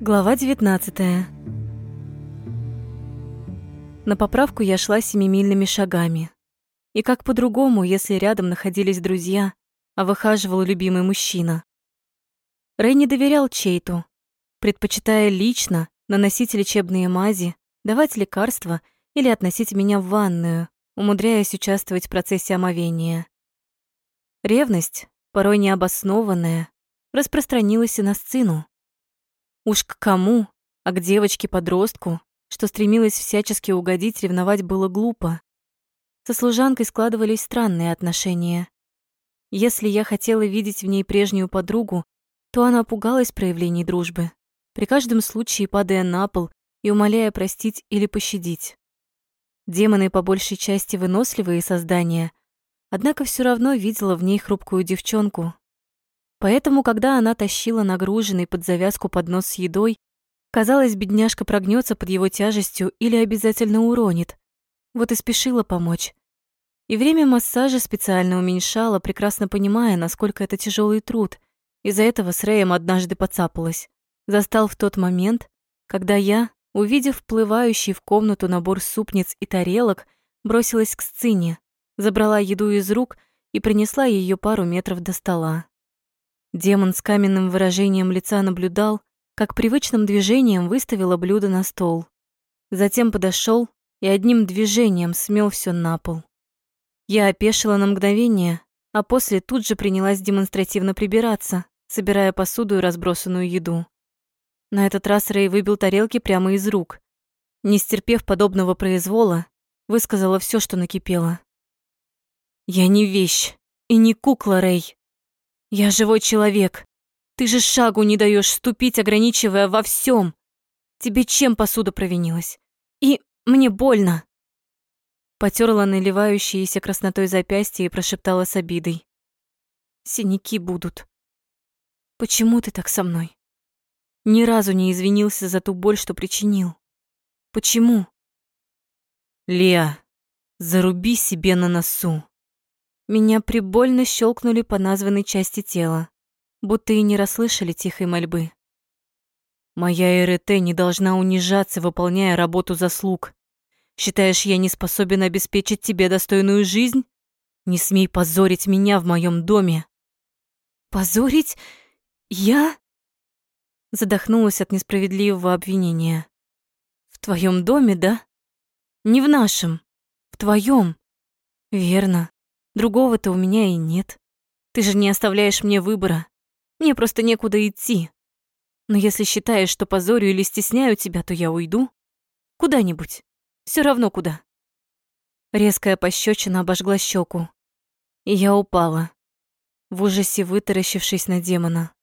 Глава 19 На поправку я шла семимильными шагами. И как по-другому, если рядом находились друзья, а выхаживал любимый мужчина. Рэй не доверял Чейту, предпочитая лично наносить лечебные мази, давать лекарства или относить меня в ванную, умудряясь участвовать в процессе омовения. Ревность, порой необоснованная, распространилась и на сцену. Уж к кому, а к девочке-подростку, что стремилась всячески угодить, ревновать было глупо. Со служанкой складывались странные отношения. Если я хотела видеть в ней прежнюю подругу, то она пугалась проявлений дружбы, при каждом случае падая на пол и умоляя простить или пощадить. Демоны по большей части выносливые создания, однако все равно видела в ней хрупкую девчонку, Поэтому, когда она тащила нагруженный под завязку поднос с едой, казалось, бедняжка прогнется под его тяжестью или обязательно уронит. Вот и спешила помочь. И время массажа специально уменьшала, прекрасно понимая, насколько это тяжелый труд. Из-за этого с Рэем однажды поцапалась. Застал в тот момент, когда я, увидев вплывающий в комнату набор супниц и тарелок, бросилась к сцене, забрала еду из рук и принесла ее пару метров до стола. Демон с каменным выражением лица наблюдал, как привычным движением выставила блюдо на стол. Затем подошел и одним движением смел все на пол. Я опешила на мгновение, а после тут же принялась демонстративно прибираться, собирая посуду и разбросанную еду. На этот раз Рэй выбил тарелки прямо из рук. Не стерпев подобного произвола, высказала все, что накипело. «Я не вещь и не кукла, Рэй. Я живой человек. Ты же шагу не даешь ступить, ограничивая во всем. Тебе чем посуда провинилась? И мне больно. Потерла наливающиеся краснотой запястье и прошептала с обидой. Синяки будут. Почему ты так со мной? Ни разу не извинился за ту боль, что причинил. Почему? Леа, заруби себе на носу. Меня прибольно щелкнули по названной части тела, будто и не расслышали тихой мольбы. Моя РТ не должна унижаться, выполняя работу заслуг. Считаешь, я не способен обеспечить тебе достойную жизнь? Не смей позорить меня в моем доме. Позорить? Я? Задохнулась от несправедливого обвинения. В твоем доме, да? Не в нашем, в твоем. Верно. Другого-то у меня и нет. Ты же не оставляешь мне выбора. Мне просто некуда идти. Но если считаешь, что позорю или стесняю тебя, то я уйду. Куда-нибудь. Все равно куда. Резкая пощечина обожгла щеку. И я упала, в ужасе вытаращившись на демона.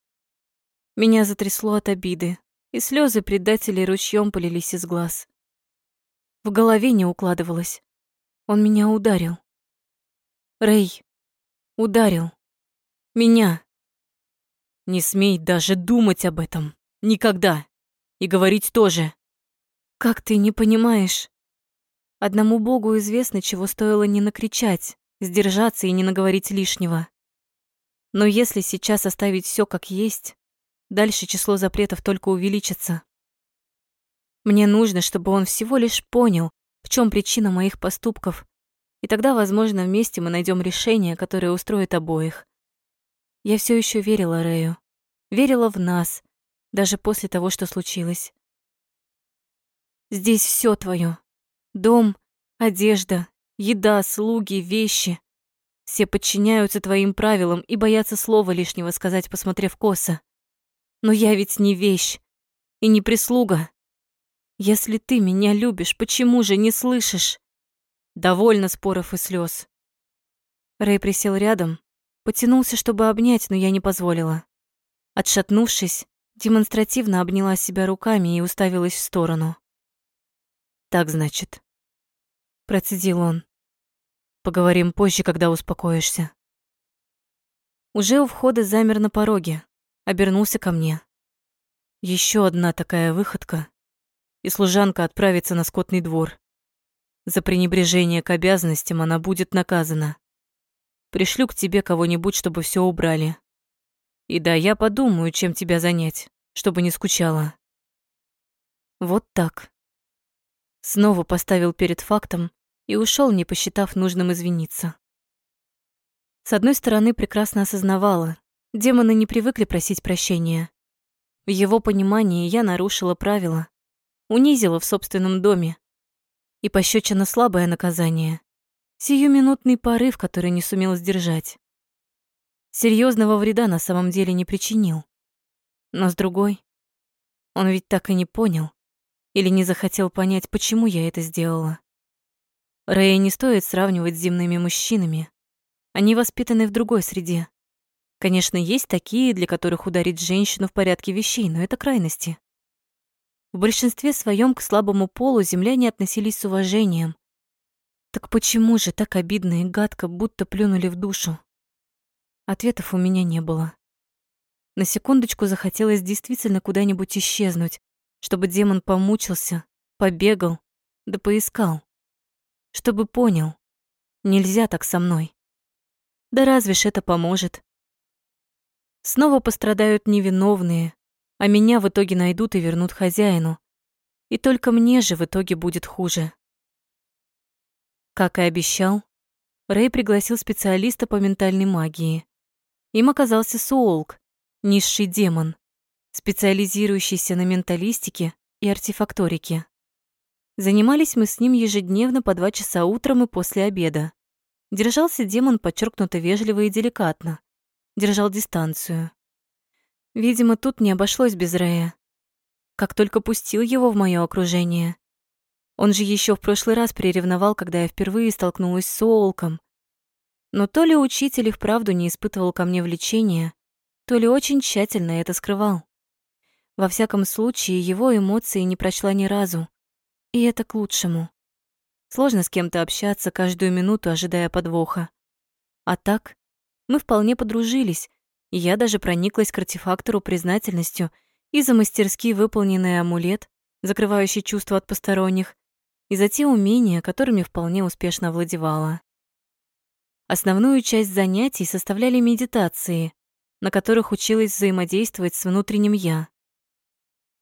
Меня затрясло от обиды, и слезы предателей ручьем полились из глаз. В голове не укладывалось. Он меня ударил. Рэй ударил меня. Не смей даже думать об этом. Никогда. И говорить тоже. Как ты не понимаешь? Одному Богу известно, чего стоило не накричать, сдержаться и не наговорить лишнего. Но если сейчас оставить все как есть, дальше число запретов только увеличится. Мне нужно, чтобы он всего лишь понял, в чем причина моих поступков, и тогда, возможно, вместе мы найдем решение, которое устроит обоих. Я все еще верила Рэю. Верила в нас, даже после того, что случилось. Здесь все твое: Дом, одежда, еда, слуги, вещи. Все подчиняются твоим правилам и боятся слова лишнего сказать, посмотрев косо. Но я ведь не вещь и не прислуга. Если ты меня любишь, почему же не слышишь? Довольно споров и слез. Рэй присел рядом, потянулся, чтобы обнять, но я не позволила. Отшатнувшись, демонстративно обняла себя руками и уставилась в сторону. «Так, значит», — процедил он. «Поговорим позже, когда успокоишься». Уже у входа замер на пороге, обернулся ко мне. Еще одна такая выходка, и служанка отправится на скотный двор. За пренебрежение к обязанностям она будет наказана. Пришлю к тебе кого-нибудь, чтобы все убрали. И да, я подумаю, чем тебя занять, чтобы не скучала. Вот так. Снова поставил перед фактом и ушел, не посчитав нужным извиниться. С одной стороны, прекрасно осознавала, демоны не привыкли просить прощения. В его понимании я нарушила правила, унизила в собственном доме. И пощечина слабое наказание. Сиюминутный порыв, который не сумел сдержать. Серьезного вреда на самом деле не причинил. Но с другой, он ведь так и не понял или не захотел понять, почему я это сделала. Рэя не стоит сравнивать с земными мужчинами. Они воспитаны в другой среде. Конечно, есть такие, для которых ударить женщину в порядке вещей, но это крайности. В большинстве своем к слабому полу земляне относились с уважением. Так почему же так обидно и гадко, будто плюнули в душу? Ответов у меня не было. На секундочку захотелось действительно куда-нибудь исчезнуть, чтобы демон помучился, побегал, да поискал. Чтобы понял, нельзя так со мной. Да разве ж это поможет? Снова пострадают невиновные, а меня в итоге найдут и вернут хозяину. И только мне же в итоге будет хуже. Как и обещал, Рэй пригласил специалиста по ментальной магии. Им оказался Суолк, низший демон, специализирующийся на менталистике и артефакторике. Занимались мы с ним ежедневно по два часа утром и после обеда. Держался демон подчеркнуто вежливо и деликатно. Держал дистанцию. Видимо, тут не обошлось без Рэя. Как только пустил его в моё окружение. Он же ещё в прошлый раз приревновал, когда я впервые столкнулась с Олком. Но то ли учитель и вправду не испытывал ко мне влечения, то ли очень тщательно это скрывал. Во всяком случае, его эмоции не прочла ни разу. И это к лучшему. Сложно с кем-то общаться каждую минуту, ожидая подвоха. А так, мы вполне подружились, я даже прониклась к артефактору признательностью и за мастерски выполненный амулет, закрывающий чувства от посторонних, и за те умения, которыми вполне успешно владевала. Основную часть занятий составляли медитации, на которых училась взаимодействовать с внутренним «я».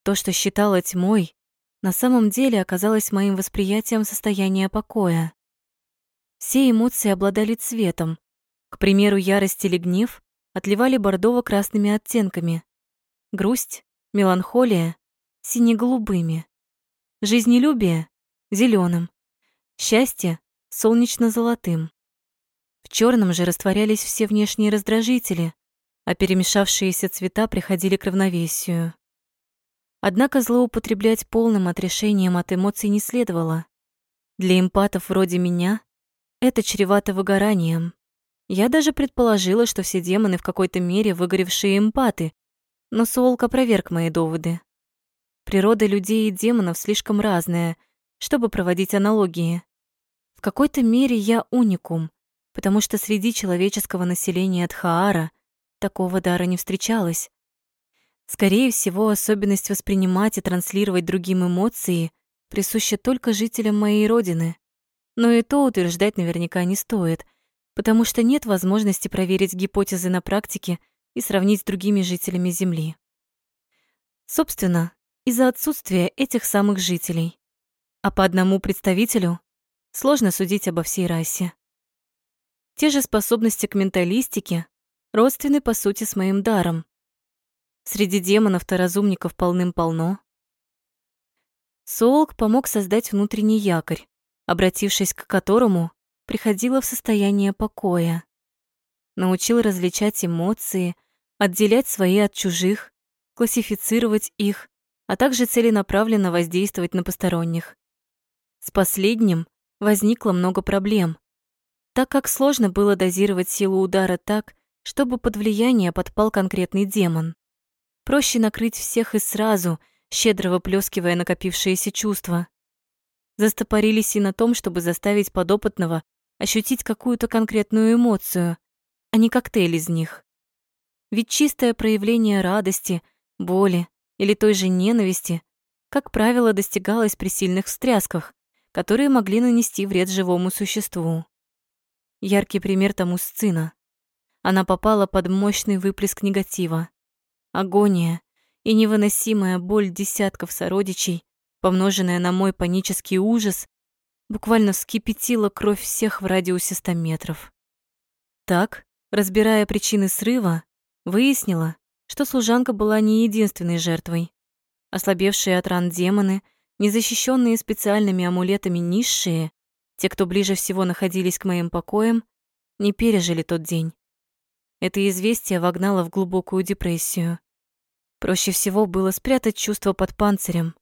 То, что считала тьмой, на самом деле оказалось моим восприятием состояния покоя. Все эмоции обладали цветом. К примеру, ярость или гнев отливали бордово-красными оттенками. Грусть, меланхолия — сине-голубыми. Жизнелюбие — зеленым. Счастье — солнечно-золотым. В черном же растворялись все внешние раздражители, а перемешавшиеся цвета приходили к равновесию. Однако злоупотреблять полным отрешением от эмоций не следовало. Для эмпатов вроде меня это чревато выгоранием. Я даже предположила, что все демоны в какой-то мере выгоревшие эмпаты, но Суолк опроверг мои доводы. Природа людей и демонов слишком разная, чтобы проводить аналогии. В какой-то мере я уникум, потому что среди человеческого населения Тхаара такого дара не встречалось. Скорее всего, особенность воспринимать и транслировать другим эмоции присуща только жителям моей родины. Но и то утверждать наверняка не стоит, потому что нет возможности проверить гипотезы на практике и сравнить с другими жителями Земли. Собственно, из-за отсутствия этих самых жителей. А по одному представителю сложно судить обо всей расе. Те же способности к менталистике родственны по сути с моим даром. Среди демонов-то разумников полным-полно. Солк помог создать внутренний якорь, обратившись к которому приходила в состояние покоя. Научил различать эмоции, отделять свои от чужих, классифицировать их, а также целенаправленно воздействовать на посторонних. С последним возникло много проблем, так как сложно было дозировать силу удара так, чтобы под влияние подпал конкретный демон. Проще накрыть всех и сразу, щедро выплескивая накопившиеся чувства. Застопорились и на том, чтобы заставить подопытного ощутить какую-то конкретную эмоцию, а не коктейль из них. Ведь чистое проявление радости, боли или той же ненависти, как правило, достигалось при сильных встрясках, которые могли нанести вред живому существу. Яркий пример тому сцена. Она попала под мощный выплеск негатива. Агония и невыносимая боль десятков сородичей помноженное на мой панический ужас, буквально вскипятило кровь всех в радиусе 100 метров. Так, разбирая причины срыва, выяснила, что служанка была не единственной жертвой. Ослабевшие от ран демоны, незащищенные специальными амулетами низшие, те, кто ближе всего находились к моим покоям, не пережили тот день. Это известие вогнало в глубокую депрессию. Проще всего было спрятать чувство под панцирем,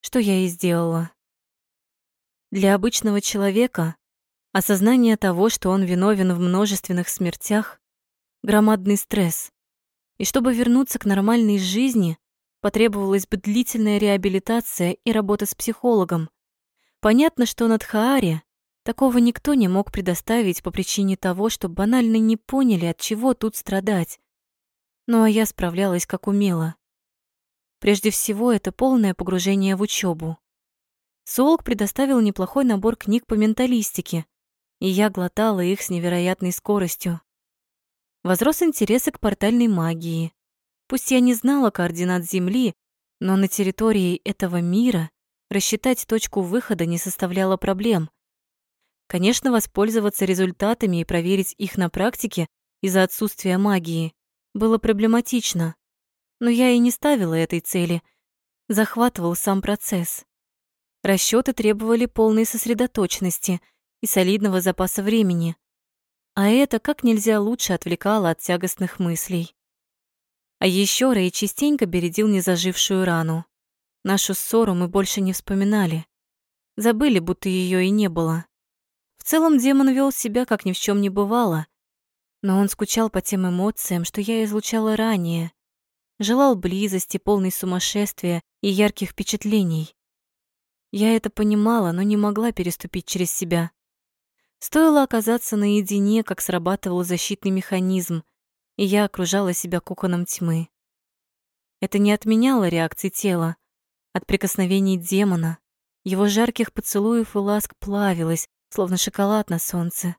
что я и сделала. Для обычного человека осознание того, что он виновен в множественных смертях, громадный стресс. И чтобы вернуться к нормальной жизни, потребовалась бы длительная реабилитация и работа с психологом. Понятно, что на Тхааре такого никто не мог предоставить по причине того, что банально не поняли, от чего тут страдать. Ну а я справлялась как умела. Прежде всего, это полное погружение в учебу. Солк предоставил неплохой набор книг по менталистике, и я глотала их с невероятной скоростью. Возрос интерес к портальной магии. Пусть я не знала координат Земли, но на территории этого мира рассчитать точку выхода не составляло проблем. Конечно, воспользоваться результатами и проверить их на практике из-за отсутствия магии было проблематично. Но я и не ставила этой цели. Захватывал сам процесс. Расчеты требовали полной сосредоточенности и солидного запаса времени. А это как нельзя лучше отвлекало от тягостных мыслей. А еще Рэй частенько бередил незажившую рану. Нашу ссору мы больше не вспоминали. Забыли, будто ее и не было. В целом демон вел себя, как ни в чем не бывало. Но он скучал по тем эмоциям, что я излучала ранее, желал близости, полной сумасшествия и ярких впечатлений. Я это понимала, но не могла переступить через себя. Стоило оказаться наедине, как срабатывал защитный механизм, и я окружала себя коконом тьмы. Это не отменяло реакции тела. От прикосновений демона, его жарких поцелуев и ласк плавилось, словно шоколад на солнце.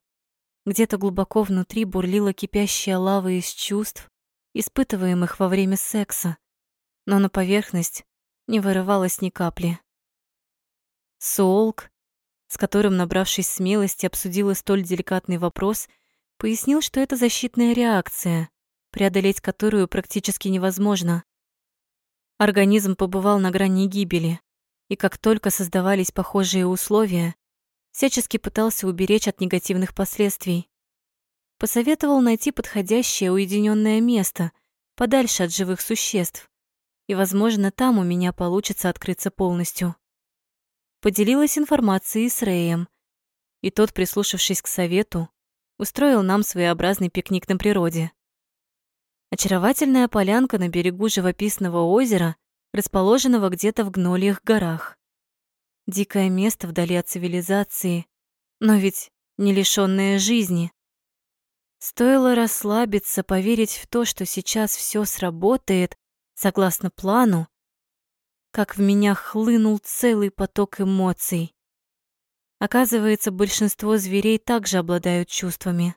Где-то глубоко внутри бурлила кипящая лава из чувств, испытываемых во время секса, но на поверхность не вырывалось ни капли. Солк, с которым, набравшись смелости, обсудила столь деликатный вопрос, пояснил, что это защитная реакция, преодолеть которую практически невозможно. Организм побывал на грани гибели, и как только создавались похожие условия, всячески пытался уберечь от негативных последствий. Посоветовал найти подходящее уединенное место, подальше от живых существ, и, возможно, там у меня получится открыться полностью. Поделилась информацией с Рэем, и тот, прислушавшись к совету, устроил нам своеобразный пикник на природе. Очаровательная полянка на берегу живописного озера, расположенного где-то в Гнольих горах. Дикое место вдали от цивилизации, но ведь не лишённое жизни. Стоило расслабиться, поверить в то, что сейчас все сработает согласно плану, как в меня хлынул целый поток эмоций. Оказывается, большинство зверей также обладают чувствами.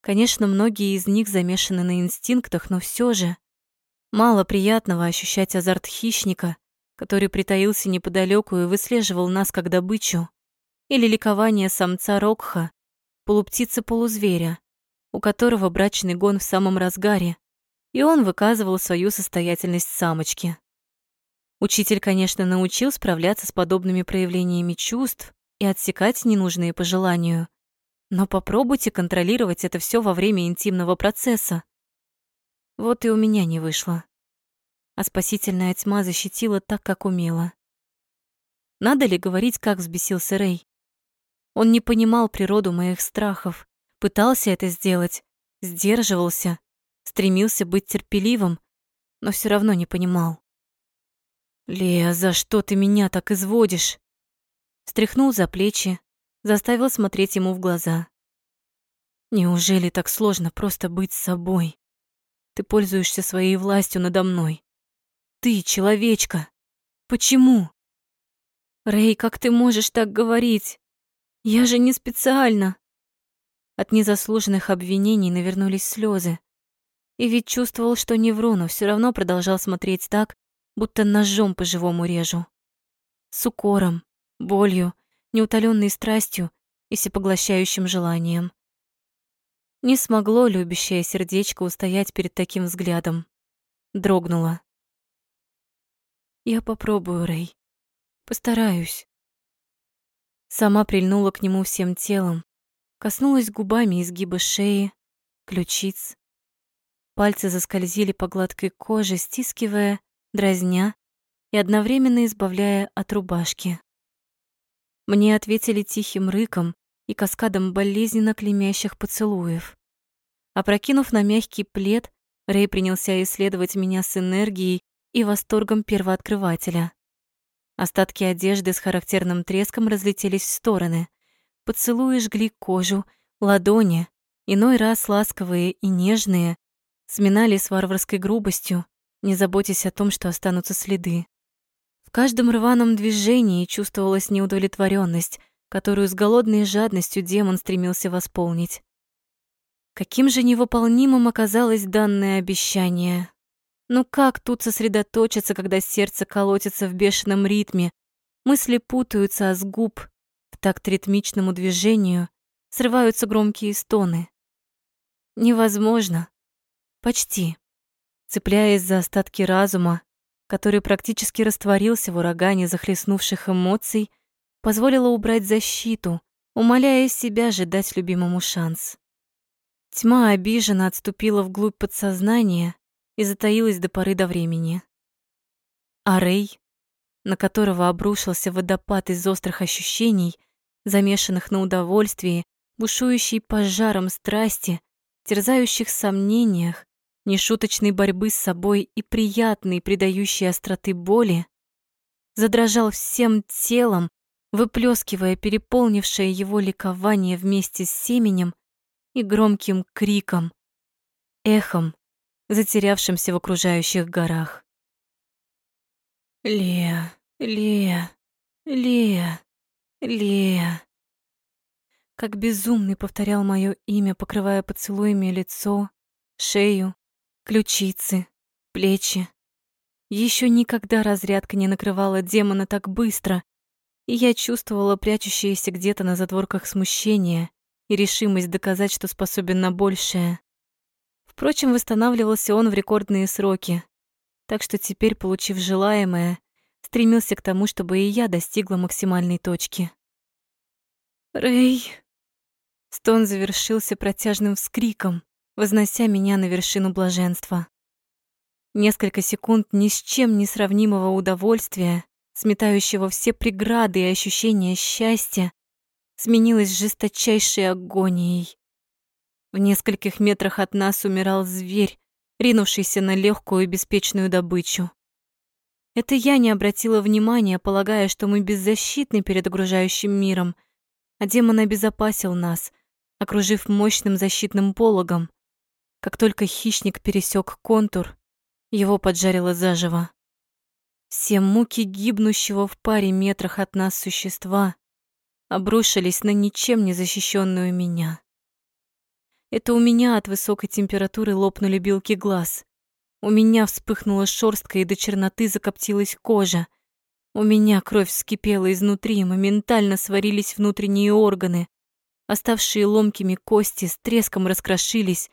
Конечно, многие из них замешаны на инстинктах, но все же мало приятного ощущать азарт хищника, который притаился неподалеку и выслеживал нас как добычу, или ликование самца Рокха, полуптицы-полузверя, у которого брачный гон в самом разгаре, и он выказывал свою состоятельность самочки. Учитель, конечно, научил справляться с подобными проявлениями чувств и отсекать ненужные по желанию, но попробуйте контролировать это все во время интимного процесса. Вот и у меня не вышло. А спасительная тьма защитила так, как умела. Надо ли говорить, как взбесился Рэй? Он не понимал природу моих страхов, Пытался это сделать, сдерживался, стремился быть терпеливым, но все равно не понимал. «Лея, за что ты меня так изводишь?» Стряхнул за плечи, заставил смотреть ему в глаза. «Неужели так сложно просто быть собой? Ты пользуешься своей властью надо мной. Ты человечка. Почему?» «Рэй, как ты можешь так говорить? Я же не специально!» От незаслуженных обвинений навернулись слезы. И ведь чувствовал, что не вру, но все равно продолжал смотреть так, будто ножом по живому режу. с укором, болью, неутоленной страстью и всепоглощающим желанием. Не смогло любящее сердечко устоять перед таким взглядом. Дрогнуло. «Я попробую, Рэй. Постараюсь». Сама прильнула к нему всем телом, коснулась губами изгиба шеи, ключиц. Пальцы заскользили по гладкой коже, стискивая, дразня и одновременно избавляя от рубашки. Мне ответили тихим рыком и каскадом болезненно клемящих поцелуев. Опрокинув на мягкий плед, Рэй принялся исследовать меня с энергией и восторгом первооткрывателя. Остатки одежды с характерным треском разлетелись в стороны. Поцелуи жгли кожу, ладони, иной раз ласковые и нежные, сминали с варварской грубостью, не заботясь о том, что останутся следы. В каждом рваном движении чувствовалась неудовлетворенность, которую с голодной жадностью демон стремился восполнить. Каким же невыполнимым оказалось данное обещание. Ну как тут сосредоточиться, когда сердце колотится в бешеном ритме, мысли путаются, а с губ в такт ритмичному движению срываются громкие стоны. Невозможно. Почти. Цепляясь за остатки разума, который практически растворился в урагане захлестнувших эмоций, позволила убрать защиту, умоляя себя же дать любимому шанс. Тьма обиженно отступила вглубь подсознания, и затаилась до поры до времени. А Рэй, на которого обрушился водопад из острых ощущений, замешанных на удовольствии, бушующий пожаром страсти, терзающих сомнениях, нешуточной борьбы с собой и приятной, придающей остроты боли, задрожал всем телом, выплескивая переполнившее его ликование вместе с семенем и громким криком, эхом, затерявшимся в окружающих горах. «Лея, Лея, Лея, Лея!» Как безумный повторял мое имя, покрывая поцелуями лицо, шею, ключицы, плечи. Еще никогда разрядка не накрывала демона так быстро, и я чувствовала прячущееся где-то на затворках смущение и решимость доказать, что способен на большее. Впрочем, восстанавливался он в рекордные сроки, так что теперь, получив желаемое, стремился к тому, чтобы и я достигла максимальной точки. «Рэй!» Стон завершился протяжным вскриком, вознося меня на вершину блаженства. Несколько секунд ни с чем не сравнимого удовольствия, сметающего все преграды и ощущения счастья, сменилось жесточайшей агонией. В нескольких метрах от нас умирал зверь, ринувшийся на легкую и беспечную добычу. Это я не обратила внимания, полагая, что мы беззащитны перед окружающим миром, а демон обезопасил нас, окружив мощным защитным пологом. Как только хищник пересек контур, его поджарило заживо. Все муки гибнущего в паре метрах от нас существа обрушились на ничем не защищенную меня. Это у меня от высокой температуры лопнули белки глаз. У меня вспыхнула шерстка и до черноты закоптилась кожа. У меня кровь вскипела изнутри, моментально сварились внутренние органы. Оставшие ломкими кости с треском раскрошились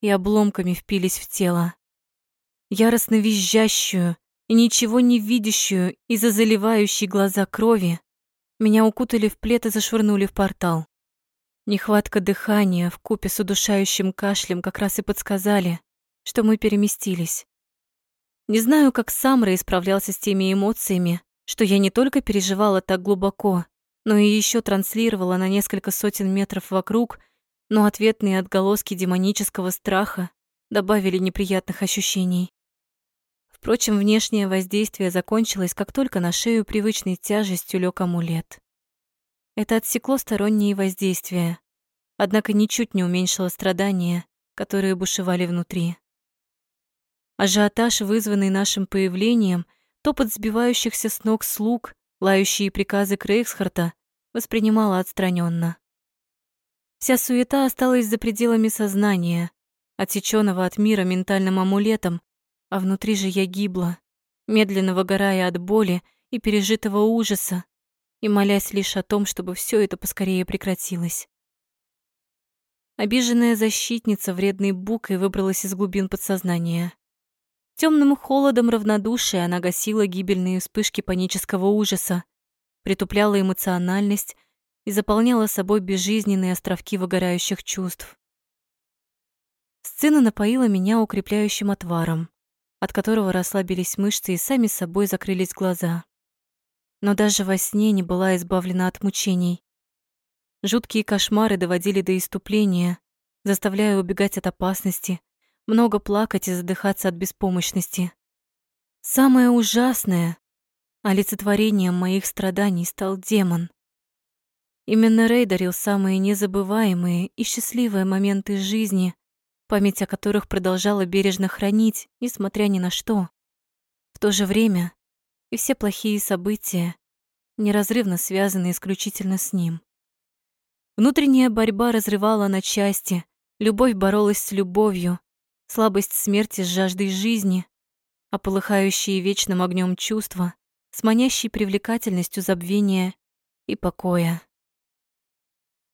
и обломками впились в тело. Яростно визжащую и ничего не видящую из-за заливающей глаза крови, меня укутали в плед и зашвырнули в портал. Нехватка дыхания в купе с удушающим кашлем как раз и подсказали, что мы переместились. Не знаю, как сам Рэй справлялся с теми эмоциями, что я не только переживала так глубоко, но и еще транслировала на несколько сотен метров вокруг, но ответные отголоски демонического страха добавили неприятных ощущений. Впрочем, внешнее воздействие закончилось, как только на шею привычной тяжестью лег амулет. Это отсекло сторонние воздействия, однако ничуть не уменьшило страдания, которые бушевали внутри. Ажиотаж, вызванный нашим появлением, топот сбивающихся с ног слуг, лающие приказы Крейгсхарта, воспринимала отстраненно. Вся суета осталась за пределами сознания, отсечённого от мира ментальным амулетом, а внутри же я гибла, медленно выгорая от боли и пережитого ужаса, и молясь лишь о том, чтобы все это поскорее прекратилось. Обиженная защитница вредной букой выбралась из глубин подсознания. Темным холодом равнодушия она гасила гибельные вспышки панического ужаса, притупляла эмоциональность и заполняла собой безжизненные островки выгорающих чувств. Сцена напоила меня укрепляющим отваром, от которого расслабились мышцы и сами собой закрылись глаза. Но даже во сне не была избавлена от мучений. Жуткие кошмары доводили до иступления, заставляя убегать от опасности, много плакать и задыхаться от беспомощности. Самое ужасное — олицетворением моих страданий стал демон. Именно Рэй дарил самые незабываемые и счастливые моменты жизни, память о которых продолжала бережно хранить, несмотря ни на что. В то же время и все плохие события неразрывно связаны исключительно с ним. Внутренняя борьба разрывала на части, любовь боролась с любовью, слабость смерти с жаждой жизни, а полыхающие вечным огнем чувства с манящей привлекательностью забвения и покоя.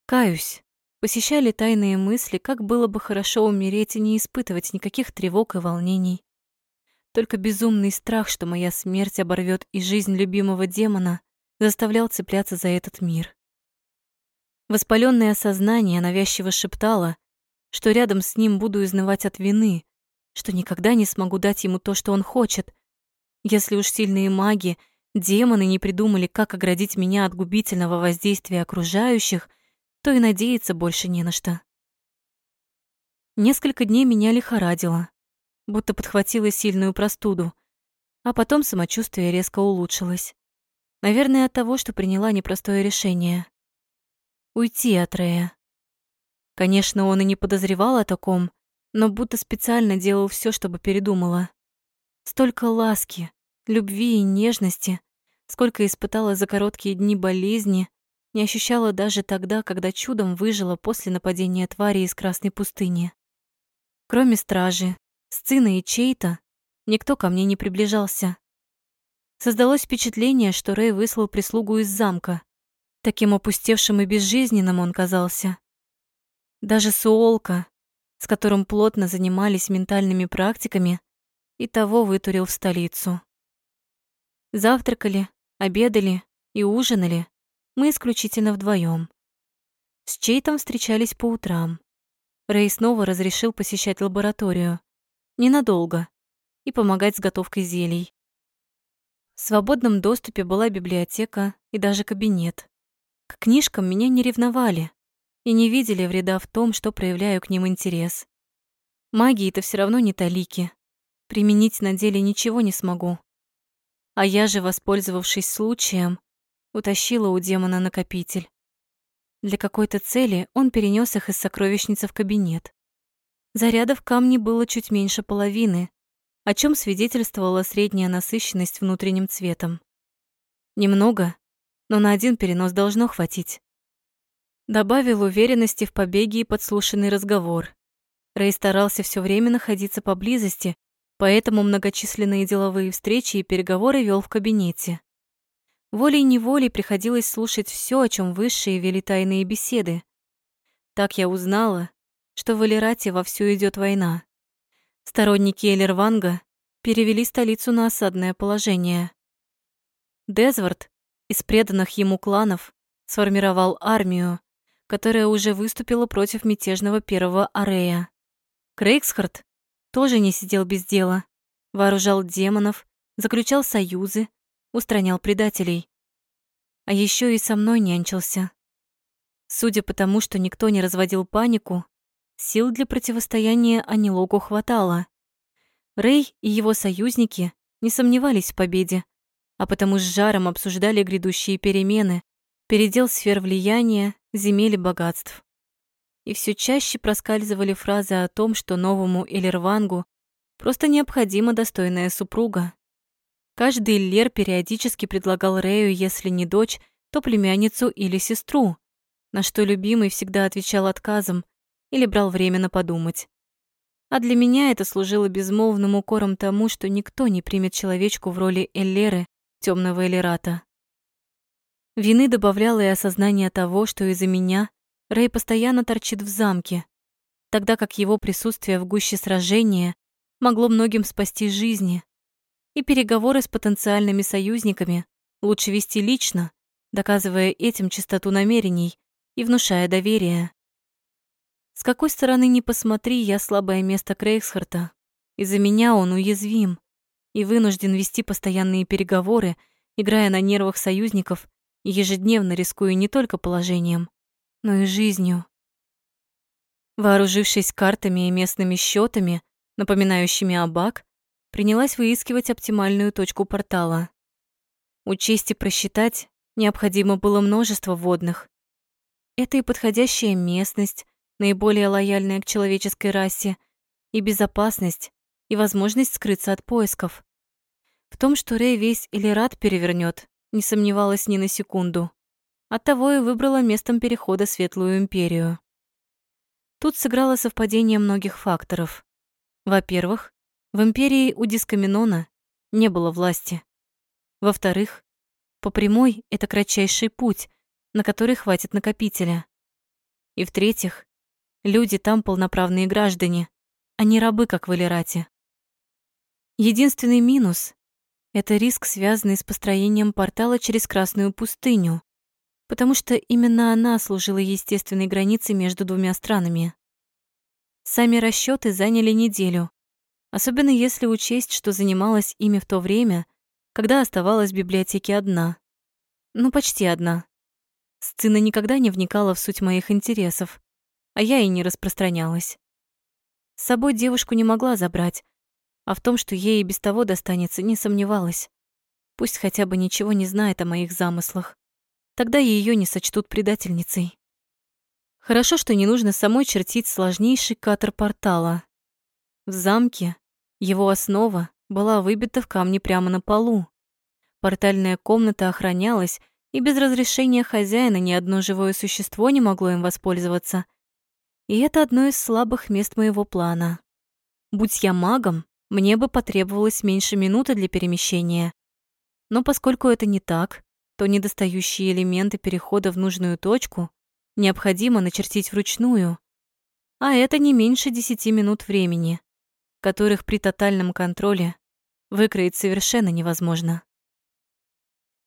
Каюсь, посещали тайные мысли, как было бы хорошо умереть и не испытывать никаких тревог и волнений. Только безумный страх, что моя смерть оборвет и жизнь любимого демона, заставлял цепляться за этот мир. Воспаленное сознание навязчиво шептало, что рядом с ним буду изнывать от вины, что никогда не смогу дать ему то, что он хочет. Если уж сильные маги, демоны не придумали, как оградить меня от губительного воздействия окружающих, то и надеяться больше не на что. Несколько дней меня лихорадило, будто подхватила сильную простуду, а потом самочувствие резко улучшилось. Наверное, от того, что приняла непростое решение. Уйти от Рея. Конечно, он и не подозревал о таком, но будто специально делал все, чтобы передумала. Столько ласки, любви и нежности, сколько испытала за короткие дни болезни, не ощущала даже тогда, когда чудом выжила после нападения твари из Красной пустыни. Кроме стражи, сцены и чей-то, никто ко мне не приближался. Создалось впечатление, что Рэй выслал прислугу из замка. Таким опустевшим и безжизненным он казался. Даже Суолка, с которым плотно занимались ментальными практиками, и того вытурил в столицу. Завтракали, обедали и ужинали мы исключительно вдвоем. С Чейтом встречались по утрам. Рэй снова разрешил посещать лабораторию. Ненадолго. И помогать с готовкой зелий. В свободном доступе была библиотека и даже кабинет. К книжкам меня не ревновали и не видели вреда в том, что проявляю к ним интерес. Магии-то все равно не талики. Применить на деле ничего не смогу. А я же, воспользовавшись случаем, утащила у демона накопитель. Для какой-то цели он перенес их из сокровищницы в кабинет. Зарядов камней было чуть меньше половины, о чем свидетельствовала средняя насыщенность внутренним цветом. Немного, но на один перенос должно хватить. Добавил уверенности в побеге и подслушанный разговор. Рэй старался все время находиться поблизости, поэтому многочисленные деловые встречи и переговоры вел в кабинете. Волей-неволей приходилось слушать все, о чем высшие вели тайные беседы. Так я узнала, что в Элирате вовсю идет война. Сторонники Элерванга перевели столицу на осадное положение. Дезвард из преданных ему кланов сформировал армию, которая уже выступила против мятежного первого Арея. Крейгсхард тоже не сидел без дела, вооружал демонов, заключал союзы, устранял предателей. А еще и со мной нянчился. Судя по тому, что никто не разводил панику, сил для противостояния Анилогу хватало. Рэй и его союзники не сомневались в победе, а потому с жаром обсуждали грядущие перемены, передел сфер влияния, земель и богатств. И все чаще проскальзывали фразы о том, что новому Элервангу просто необходима достойная супруга. Каждый Лер периодически предлагал Рэю, если не дочь, то племянницу или сестру, на что любимый всегда отвечал отказом или брал время на подумать. А для меня это служило безмолвным укором тому, что никто не примет человечку в роли Эллеры темного Элирата. Вины добавляло и осознание того, что из-за меня Рэй постоянно торчит в замке, тогда как его присутствие в гуще сражения могло многим спасти жизни. И переговоры с потенциальными союзниками лучше вести лично, доказывая этим чистоту намерений и внушая доверие. С какой стороны ни посмотри, я слабое место Крейгсхарта. Из-за меня он уязвим и вынужден вести постоянные переговоры, играя на нервах союзников и ежедневно рискуя не только положением, но и жизнью. Вооружившись картами и местными счетами, напоминающими абак, принялась выискивать оптимальную точку портала. Учесть и просчитать необходимо было множество водных. Это и подходящая местность, наиболее лояльная к человеческой расе, и безопасность, и возможность скрыться от поисков. В том, что Рэй весь или рад перевернет, не сомневалась ни на секунду. Оттого и выбрала местом перехода Светлую Империю. Тут сыграло совпадение многих факторов. Во-первых, в Империи у Дискаминона не было власти. Во-вторых, по прямой — это кратчайший путь, на который хватит накопителя. И в-третьих, люди там полноправные граждане, а не рабы, как в Элирате. Единственный минус это риск, связанный с построением портала через Красную пустыню, потому что именно она служила естественной границей между двумя странами. Сами расчеты заняли неделю, особенно если учесть, что занималась ими в то время, когда оставалась в библиотеке одна. Ну, почти одна. Сцена никогда не вникала в суть моих интересов, а я и не распространялась. С собой девушку не могла забрать, а в том, что ей и без того достанется, не сомневалась. Пусть хотя бы ничего не знает о моих замыслах. Тогда ее не сочтут предательницей. Хорошо, что не нужно самой чертить сложнейший катер портала. В замке его основа была выбита в камне прямо на полу. Портальная комната охранялась, и без разрешения хозяина ни одно живое существо не могло им воспользоваться. И это одно из слабых мест моего плана. Будь я магом, мне бы потребовалось меньше минуты для перемещения. Но поскольку это не так, то недостающие элементы перехода в нужную точку необходимо начертить вручную, а это не меньше десяти минут времени, которых при тотальном контроле выкроить совершенно невозможно.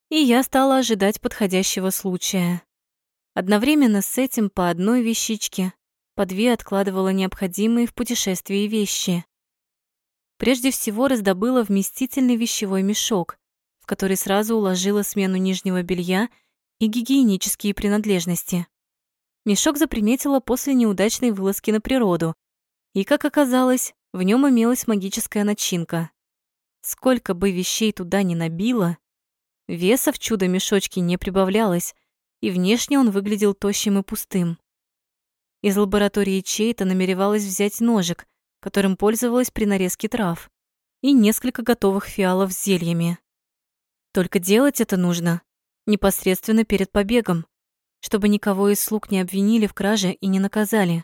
И я стала ожидать подходящего случая. Одновременно с этим по одной вещичке, по две откладывала необходимые в путешествии вещи. Прежде всего раздобыла вместительный вещевой мешок, в который сразу уложила смену нижнего белья и гигиенические принадлежности. Мешок заприметила после неудачной вылазки на природу, и, как оказалось, в нем имелась магическая начинка. Сколько бы вещей туда ни набила, веса в чудо-мешочке не прибавлялось, и внешне он выглядел тощим и пустым. Из лаборатории Чейта намеревалась взять ножик, которым пользовалась при нарезке трав, и несколько готовых фиалов с зельями. Только делать это нужно непосредственно перед побегом, чтобы никого из слуг не обвинили в краже и не наказали.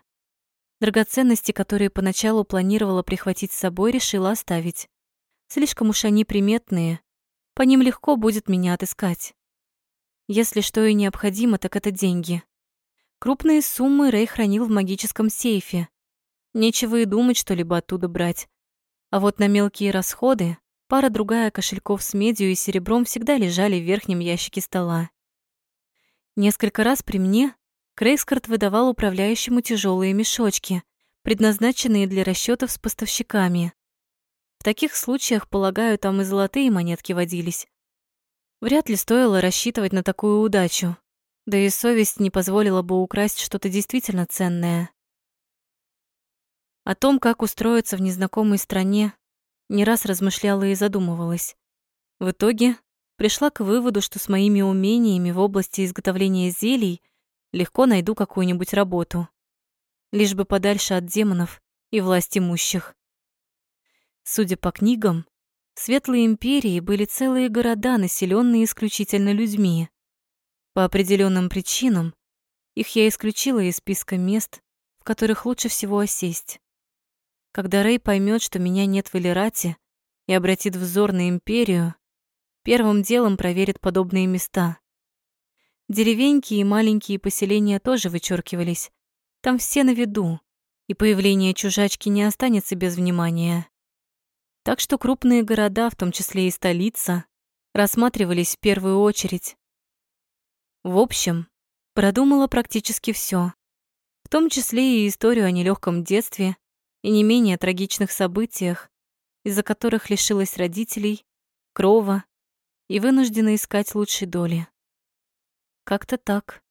Драгоценности, которые поначалу планировала прихватить с собой, решила оставить. Слишком уж они приметные, по ним легко будет меня отыскать. Если что и необходимо, так это деньги. Крупные суммы Рэй хранил в магическом сейфе, Нечего и думать что-либо оттуда брать. А вот на мелкие расходы пара-другая кошельков с медью и серебром всегда лежали в верхнем ящике стола. Несколько раз при мне Крейскарт выдавал управляющему тяжелые мешочки, предназначенные для расчетов с поставщиками. В таких случаях, полагаю, там и золотые монетки водились. Вряд ли стоило рассчитывать на такую удачу, да и совесть не позволила бы украсть что-то действительно ценное. О том, как устроиться в незнакомой стране, не раз размышляла и задумывалась. В итоге пришла к выводу, что с моими умениями в области изготовления зелий легко найду какую-нибудь работу. Лишь бы подальше от демонов и власть имущих. Судя по книгам, в Светлой Империи были целые города, населенные исключительно людьми. По определенным причинам их я исключила из списка мест, в которых лучше всего осесть. Когда Рэй поймет, что меня нет в Элирате и обратит взор на Империю, первым делом проверит подобные места. Деревеньки и маленькие поселения тоже вычеркивались. Там все на виду, и появление чужачки не останется без внимания. Так что крупные города, в том числе и столица, рассматривались в первую очередь. В общем, продумала практически все, в том числе и историю о нелегком детстве и не менее трагичных событиях, из-за которых лишилась родителей, крова и вынуждена искать лучшей доли. Как-то так.